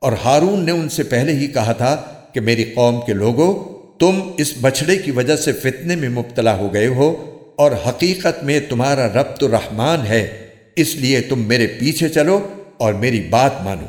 اور ہارون نے ان سے پہلے ہی کہا تھا کہ میری قوم کے لوگوں، تم اس بچھڑے کی وجہ سے فتنے میں مبتلا ہو گئے ہو اور حقیقت میں تمہارا رب تو رحمان ہے، اس لیے تم میرے پیچھے چلو اور میری بات مانو۔